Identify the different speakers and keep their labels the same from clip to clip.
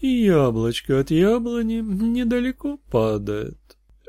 Speaker 1: И яблочко от яблони недалеко падает,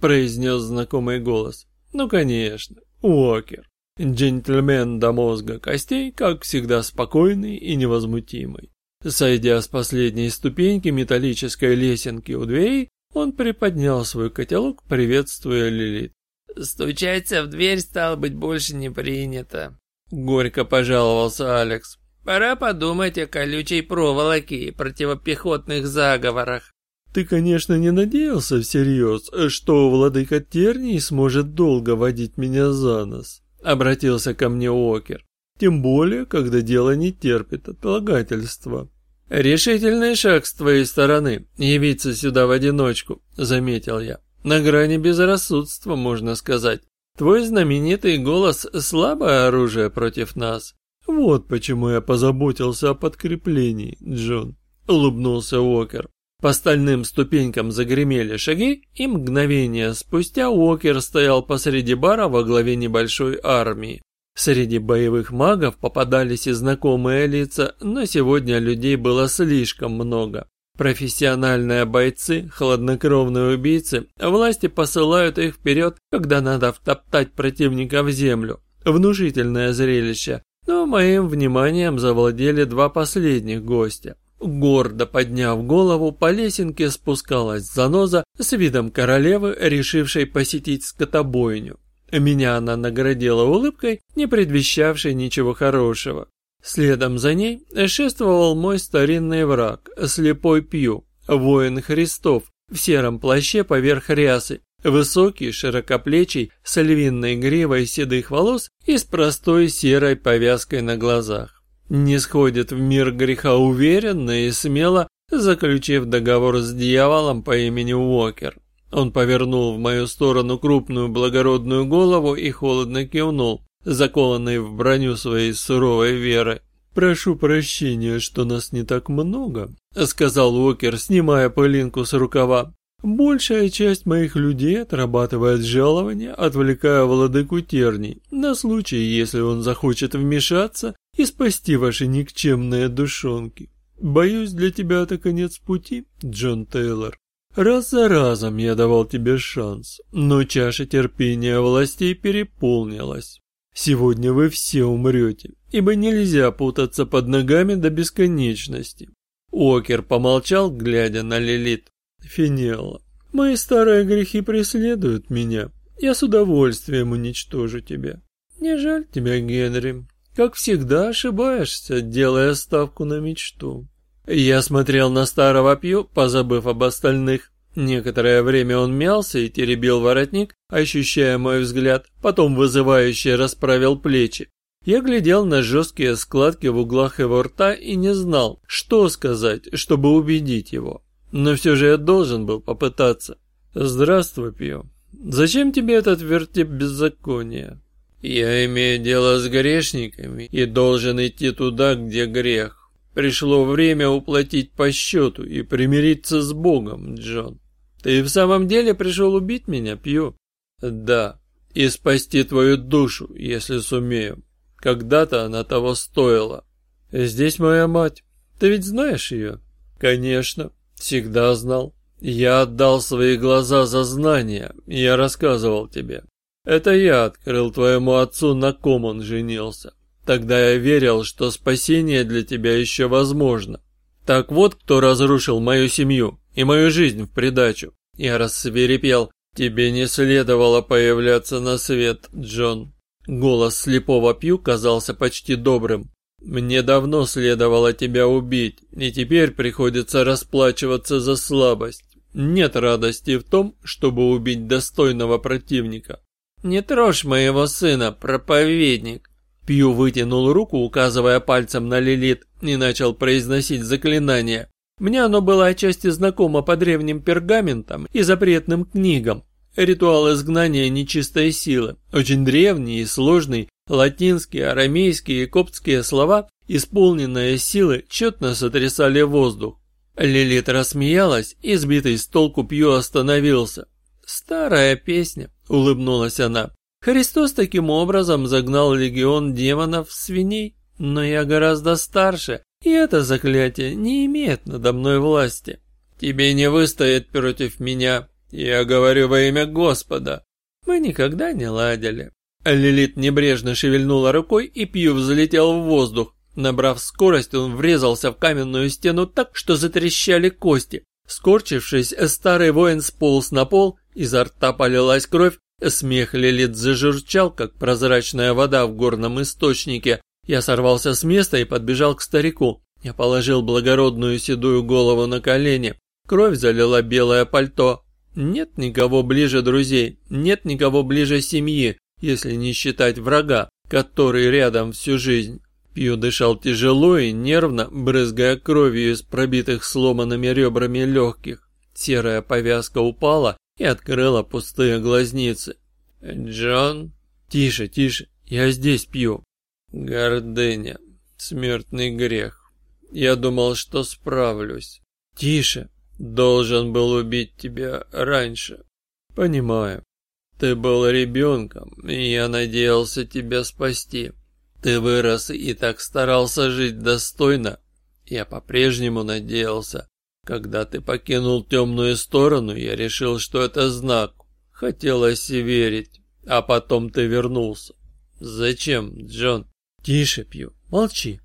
Speaker 1: произнес знакомый голос. Ну, конечно, Уокер. Джентльмен до мозга костей, как всегда спокойный и невозмутимый. Сойдя с последней ступеньки металлической лесенки у дверей, он приподнял свой котелок, приветствуя Лилит.
Speaker 2: «Стучаться в дверь, стало быть, больше не принято», —
Speaker 1: горько пожаловался Алекс.
Speaker 2: «Пора подумать о колючей проволоке и противопехотных заговорах».
Speaker 1: «Ты, конечно, не надеялся всерьез, что владыка Терний сможет долго водить меня за нос?» — обратился ко мне Уокер. «Тем более, когда дело не терпит отлагательства».
Speaker 2: «Решительный шаг с твоей стороны, явиться сюда в одиночку», — заметил я. «На грани безрассудства, можно сказать. Твой знаменитый голос — слабое оружие против нас».
Speaker 1: «Вот почему я позаботился о подкреплении, Джон», — улыбнулся Уокер.
Speaker 2: По стальным ступенькам загремели шаги, и мгновение спустя Уокер стоял посреди бара во главе небольшой армии. Среди боевых магов попадались и знакомые лица, но сегодня людей было слишком много. Профессиональные бойцы, хладнокровные убийцы, власти посылают их вперед, когда надо втоптать противника в землю. Внушительное зрелище, но моим вниманием завладели два последних гостя. Гордо подняв голову, по лесенке спускалась заноза с видом королевы, решившей посетить скотобойню. Меня она наградила улыбкой, не предвещавшей ничего хорошего. Следом за ней шествовал мой старинный враг, слепой Пью, воин Христов, в сером плаще поверх рясы, высокий, широкоплечий, с львиной гривой седых волос и с простой серой повязкой на глазах. Не сходит в мир греха уверенно и смело, заключив договор с дьяволом по имени Уокер. Он повернул в мою сторону крупную благородную голову и холодно кивнул, закованный в броню своей суровой веры.
Speaker 1: «Прошу прощения, что нас не так много», — сказал Уокер, снимая пылинку с рукава. «Большая часть моих людей отрабатывает жалование, отвлекая владыку терний, на случай, если он захочет вмешаться и спасти ваши никчемные душонки. Боюсь, для тебя это конец пути, Джон Тейлор. Раз за разом я давал тебе шанс, но чаша терпения властей переполнилась. Сегодня вы все умрете, ибо нельзя путаться под ногами до бесконечности. Окер помолчал, глядя на Лилит. Финелла, мои старые грехи преследуют меня. Я с удовольствием уничтожу тебя. Не жаль тебя, Генри. Как всегда ошибаешься, делая ставку на мечту. Я смотрел на старого Пью, позабыв об остальных. Некоторое время он мялся и теребил воротник, ощущая мой взгляд, потом вызывающе расправил плечи. Я глядел на жесткие складки в углах его рта и не знал, что сказать, чтобы убедить его. Но все же я должен был попытаться. «Здравствуй, Пью. Зачем тебе этот вертеп беззакония?» «Я имею дело с грешниками и должен идти туда, где грех. Пришло время уплатить по счету и примириться с Богом, Джон. Ты в самом деле пришел убить меня, Пью? Да, и спасти твою душу, если сумею. Когда-то она того стоила. Здесь моя мать. Ты ведь знаешь ее? Конечно, всегда знал. Я отдал свои глаза за знания, я рассказывал тебе. Это я открыл твоему отцу, на ком он женился. Тогда я верил, что спасение для тебя еще возможно. Так вот, кто разрушил мою семью и мою жизнь в придачу. Я рассверепел. Тебе не следовало появляться на свет, Джон. Голос слепого Пью казался почти добрым. Мне давно следовало тебя убить, и теперь приходится расплачиваться за слабость. Нет радости в том, чтобы убить достойного противника. Не трожь моего сына, проповедник. Пью вытянул руку, указывая пальцем на Лилит, и начал произносить заклинание. Мне оно было отчасти знакомо по древним пергаментам и запретным книгам. Ритуал изгнания нечистой силы, очень древний и сложный, латинские, арамейские и коптские слова, исполненные силы, четно сотрясали воздух. Лилит рассмеялась, и сбитый с толку Пью остановился. «Старая песня», — улыбнулась она. Христос таким образом загнал легион демонов в свиней, но я гораздо старше,
Speaker 2: и это заклятие не имеет надо мной власти. Тебе не выстоять против меня, я говорю во имя Господа. Мы никогда не ладили. Лилит небрежно шевельнула рукой, и Пью взлетел в воздух. Набрав скорость, он врезался в каменную стену так, что затрещали кости. Скорчившись, старый воин сполз на пол, изо рта полилась кровь, смех Лилит зажурчал, как прозрачная вода в горном источнике. Я сорвался с места и подбежал к старику. Я положил благородную седую голову на колени. Кровь залила белое пальто. Нет никого ближе друзей, нет никого ближе семьи, если не считать врага, который рядом всю жизнь. Пью дышал тяжело и нервно, брызгая кровью из пробитых сломанными ребрами легких. Серая повязка упала и открыла пустые глазницы. «Джон?» «Тише, тише, я здесь пью». «Гордыня, смертный грех. Я думал, что справлюсь». «Тише, должен был убить тебя раньше». «Понимаю. Ты был ребенком, и я надеялся тебя спасти». Ты вырос и так старался жить достойно. Я по-прежнему надеялся. Когда ты покинул темную сторону, я решил, что это знак. Хотелось и верить. А потом ты вернулся. Зачем, Джон? Тише, Пью, молчи.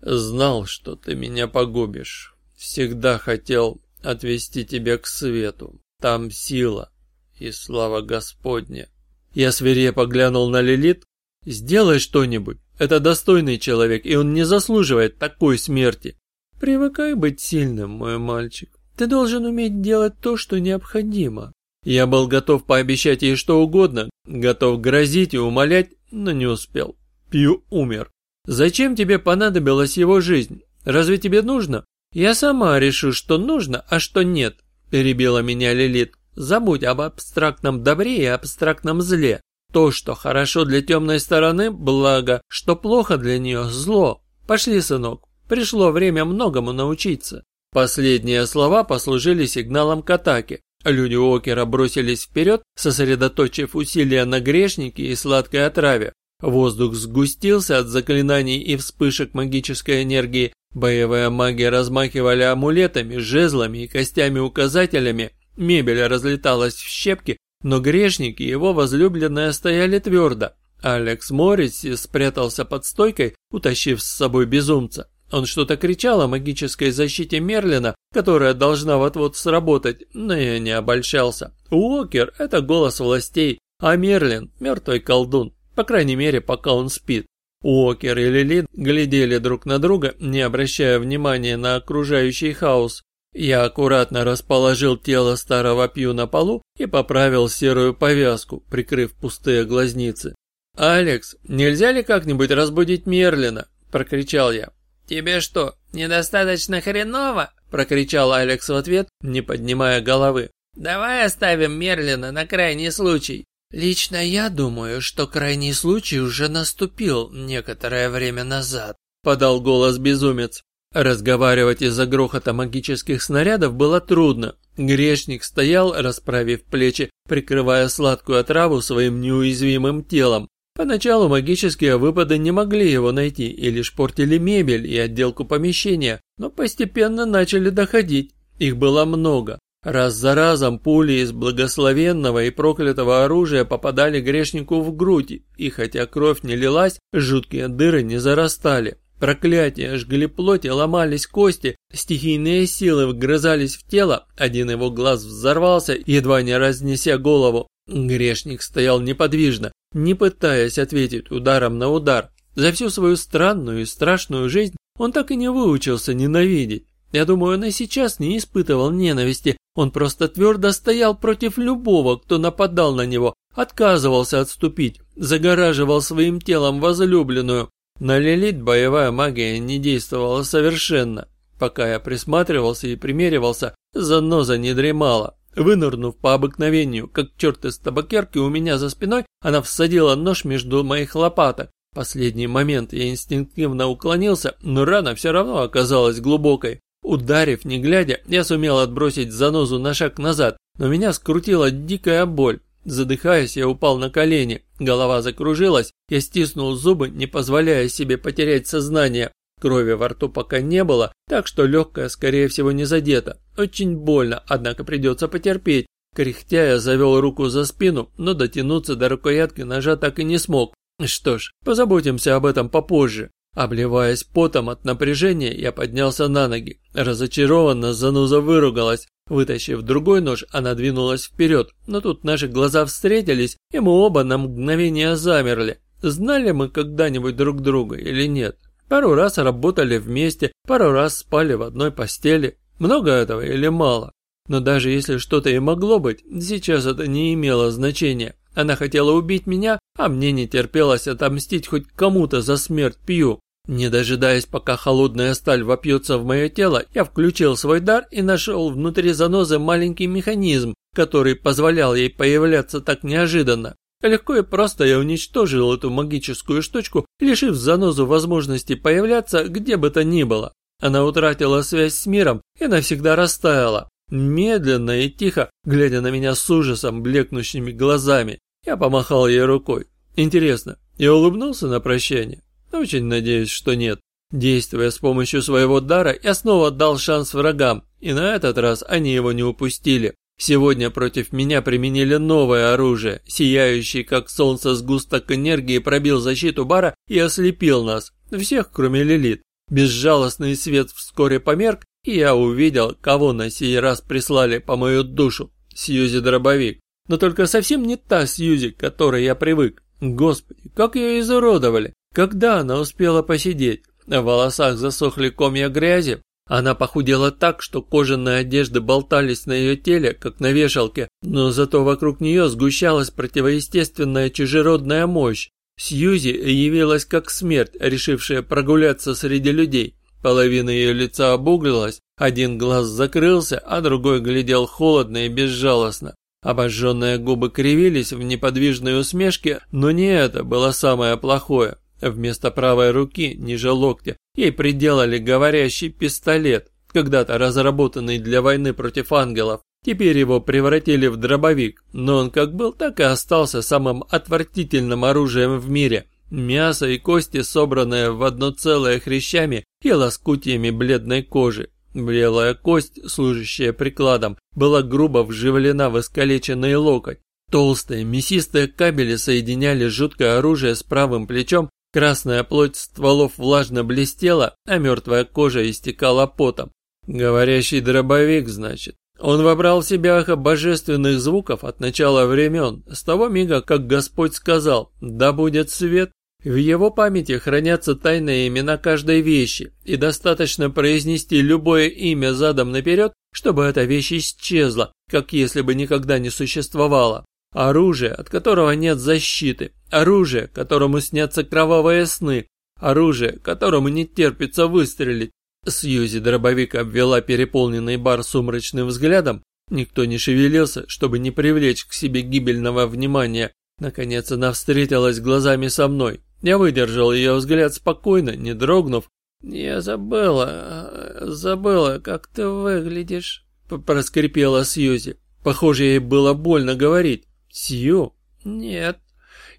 Speaker 2: Знал, что ты меня погубишь. Всегда хотел отвести тебя к свету. Там сила и слава Господня. Я свирепо глянул на Лилит. Сделай что-нибудь. Это достойный человек, и он не заслуживает такой смерти. Привыкай быть сильным, мой мальчик. Ты должен уметь делать то, что необходимо. Я был готов пообещать ей что угодно, готов грозить и умолять, но не успел. Пью умер. Зачем тебе понадобилась его жизнь? Разве тебе нужно? Я сама решу, что нужно, а что нет, перебила меня Лилит. Забудь об абстрактном добре и абстрактном зле. То, что хорошо для темной стороны – благо, что плохо для нее – зло. Пошли, сынок, пришло время многому научиться. Последние слова послужили сигналом к атаке. Люди Окера бросились вперед, сосредоточив усилия на грешнике и сладкой отраве. Воздух сгустился от заклинаний и вспышек магической энергии. Боевые маги размахивали амулетами, жезлами и костями-указателями. Мебель разлеталась в щепки, но грешник и его возлюбленная стояли твердо. Алекс Морриси спрятался под стойкой, утащив с собой безумца. Он что-то кричал о магической защите Мерлина, которая должна вот-вот сработать, но я не обольщался. Уокер – это голос властей, а Мерлин – мертвый колдун, по крайней мере, пока он спит. Уокер и Лилит глядели друг на друга, не обращая внимания на окружающий хаос. Я аккуратно расположил тело старого Пью на полу и поправил серую повязку, прикрыв пустые глазницы. «Алекс, нельзя ли как-нибудь разбудить Мерлина?» – прокричал я.
Speaker 3: «Тебе что, недостаточно хреново?»
Speaker 2: – прокричал Алекс в ответ, не поднимая головы.
Speaker 3: «Давай оставим Мерлина на крайний случай».
Speaker 2: «Лично я думаю, что крайний случай уже наступил некоторое время назад», – подал голос безумец. Разговаривать из-за грохота магических снарядов было трудно. Грешник стоял, расправив плечи, прикрывая сладкую отраву своим неуязвимым телом. Поначалу магические выпады не могли его найти и лишь портили мебель и отделку помещения, но постепенно начали доходить. Их было много. Раз за разом пули из благословенного и проклятого оружия попадали грешнику в грудь, и хотя кровь не лилась, жуткие дыры не зарастали. Проклятия жгли плоть и ломались кости, стихийные силы вгрызались в тело, один его глаз взорвался, едва не разнеся голову. Грешник стоял неподвижно, не пытаясь ответить ударом на удар. За всю свою странную и страшную жизнь он так и не выучился ненавидеть. Я думаю, он и сейчас не испытывал ненависти, он просто твердо стоял против любого, кто нападал на него, отказывался отступить, загораживал своим телом возлюбленную, на Лилит боевая магия не действовала совершенно. Пока я присматривался и примеривался, заноза не дремала. Вынырнув по обыкновению, как черт из табакерки у меня за спиной, она всадила нож между моих лопаток. Последний момент я инстинктивно уклонился, но рана все равно оказалась глубокой. Ударив, не глядя, я сумел отбросить занозу на шаг назад, но меня скрутила дикая боль. Задыхаясь, я упал на колени, голова закружилась, я стиснул зубы, не позволяя себе потерять сознание. Крови во рту пока не было, так что легкая, скорее всего, не задета. Очень больно, однако придется потерпеть. Кряхтя я завел руку за спину, но дотянуться до рукоятки ножа так и не смог. Что ж, позаботимся об этом попозже. Обливаясь потом от напряжения, я поднялся на ноги. Разочарованно зануза выругалась. Вытащив другой нож, она двинулась вперед, но тут наши глаза встретились, и мы оба на мгновение замерли. Знали мы когда-нибудь друг друга или нет? Пару раз работали вместе, пару раз спали в одной постели. Много этого или мало? Но даже если что-то и могло быть, сейчас это не имело значения. Она хотела убить меня, а мне не терпелось отомстить хоть кому-то за смерть Пью. Не дожидаясь, пока холодная сталь вопьется в мое тело, я включил свой дар и нашел внутри занозы маленький механизм, который позволял ей появляться так неожиданно. Легко и просто я уничтожил эту магическую штучку, лишив занозу возможности появляться где бы то ни было. Она утратила связь с миром и навсегда растаяла. Медленно и тихо, глядя на меня с ужасом блекнущими глазами, я помахал ей рукой. Интересно, я улыбнулся на прощание? Очень надеюсь, что нет. Действуя с помощью своего дара, я снова дал шанс врагам, и на этот раз они его не упустили. Сегодня против меня применили новое оружие, сияющий как солнце сгусток энергии пробил защиту бара и ослепил нас, всех кроме Лилит. Безжалостный свет вскоре померк, и я увидел, кого на сей раз прислали по мою душу. Сьюзи Дробовик. Но только совсем не та Сьюзи, к которой я привык. Господи, как ее изуродовали. Когда она успела посидеть? В волосах засохли комья грязи. Она похудела так, что кожаные одежды болтались на ее теле, как на вешалке, но зато вокруг нее сгущалась противоестественная чужеродная мощь. Сьюзи явилась как смерть, решившая прогуляться среди людей. Половина ее лица обуглилась, один глаз закрылся, а другой глядел холодно и безжалостно. Обожженные губы кривились в неподвижной усмешке, но не это было самое плохое. Вместо правой руки, ниже локтя, ей приделали говорящий пистолет, когда-то разработанный для войны против ангелов. Теперь его превратили в дробовик, но он как был, так и остался самым отвратительным оружием в мире. Мясо и кости, собранные в одно целое хрящами и лоскутиями бледной кожи. Белая кость, служащая прикладом, была грубо вживлена в искалеченный локоть. Толстые, мясистые кабели соединяли жуткое оружие с правым плечом Красная плоть стволов влажно блестела, а мертвая кожа истекала потом. Говорящий дробовик, значит. Он вобрал в себя божественных звуков от начала времен, с того мига, как Господь сказал «Да будет свет». В его памяти хранятся тайные имена каждой вещи, и достаточно произнести любое имя задом наперед, чтобы эта вещь исчезла, как если бы никогда не существовала. Оружие, от которого нет защиты. Оружие, которому снятся кровавые сны. Оружие, которому не терпится выстрелить. Сьюзи дробовик обвела переполненный бар сумрачным взглядом. Никто не шевелился, чтобы не привлечь к себе гибельного внимания. Наконец она встретилась глазами со мной. Я выдержал ее взгляд спокойно, не дрогнув. «Я забыла, забыла, как ты выглядишь», — проскрипела Сьюзи. Похоже, ей было больно говорить. Сью? Нет,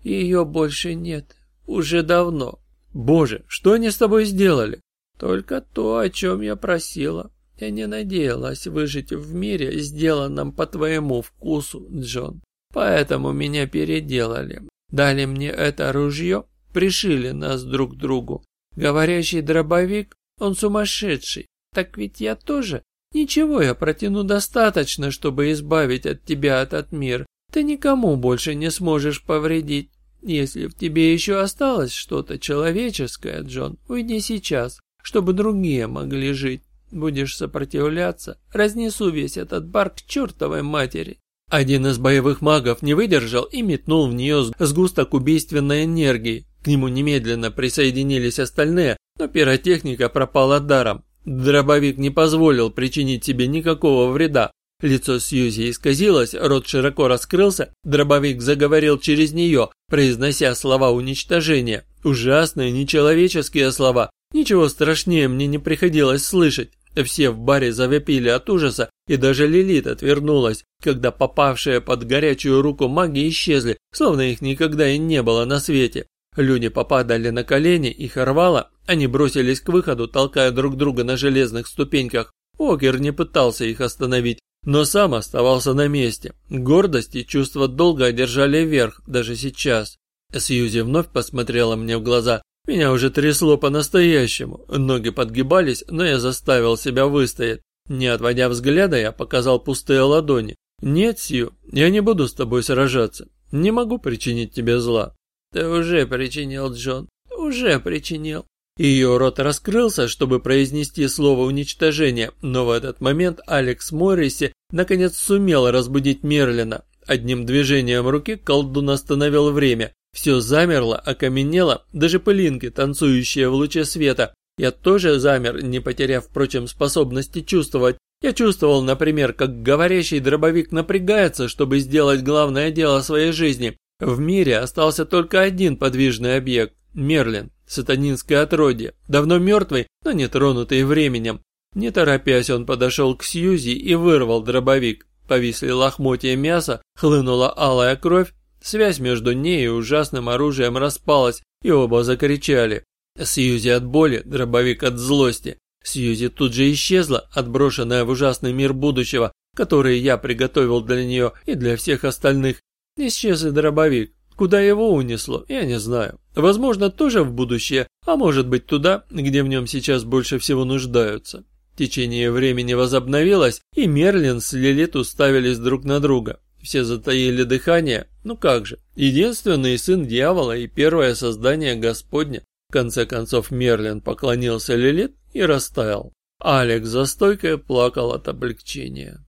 Speaker 2: ее больше нет. Уже давно. Боже, что они с тобой сделали? Только то, о чем я просила. Я не надеялась выжить в мире, сделанном по твоему вкусу, Джон. Поэтому меня переделали. Дали мне это ружье, пришили нас друг к другу. Говорящий дробовик, он сумасшедший. Так ведь я тоже. Ничего, я протяну достаточно, чтобы избавить от тебя этот мир. Ты никому больше не сможешь повредить. Если в тебе еще осталось что-то человеческое, Джон, уйди сейчас, чтобы другие могли жить. Будешь сопротивляться, разнесу весь этот бар к чертовой матери. Один из боевых магов не выдержал и метнул в нее сгусток убийственной энергии. К нему немедленно присоединились остальные, но пиротехника пропала даром. Дробовик не позволил причинить себе никакого вреда, Лицо Сьюзи исказилось, рот широко раскрылся, дробовик заговорил через нее, произнося слова уничтожения. Ужасные, нечеловеческие слова. Ничего страшнее мне не приходилось слышать. Все в баре завопили от ужаса, и даже Лилит отвернулась, когда попавшие под горячую руку маги исчезли, словно их никогда и не было на свете. Люди попадали на колени, их рвало, Они бросились к выходу, толкая друг друга на железных ступеньках. Окер не пытался их остановить, но сам оставался на месте. Гордость и чувство долга одержали верх, даже сейчас. Сьюзи вновь посмотрела мне в глаза. Меня уже трясло по-настоящему. Ноги подгибались, но я заставил себя выстоять. Не отводя взгляда, я показал пустые ладони. «Нет, Сью, я не буду с тобой сражаться. Не могу причинить тебе зла».
Speaker 3: «Ты уже причинил, Джон, уже причинил».
Speaker 2: Ее рот раскрылся, чтобы произнести слово уничтожения, но в этот момент Алекс Морриси наконец сумел разбудить Мерлина. Одним движением руки колдун остановил время. Все замерло, окаменело, даже пылинки, танцующие в луче света. Я тоже замер, не потеряв, впрочем, способности чувствовать. Я чувствовал, например, как говорящий дробовик напрягается, чтобы сделать главное дело своей жизни. В мире остался только один подвижный объект – Мерлин сатанинское отродье, давно мертвый, но не тронутый временем. Не торопясь, он подошел к Сьюзи и вырвал дробовик. Повисли лохмотья мяса, хлынула алая кровь, связь между ней и ужасным оружием распалась, и оба закричали. Сьюзи от боли, дробовик от злости. Сьюзи тут же исчезла, отброшенная в ужасный мир будущего, который я приготовил для нее и для всех остальных. Исчез и дробовик. Куда его унесло, я не знаю. Возможно, тоже в будущее, а может быть туда, где в нем сейчас больше всего нуждаются. Течение времени возобновилось, и Мерлин с Лилит уставились друг на друга. Все затаили дыхание, ну как же, единственный сын дьявола и первое создание Господня. В конце концов Мерлин поклонился Лилит и растаял. Алекс за стойкой плакал от облегчения.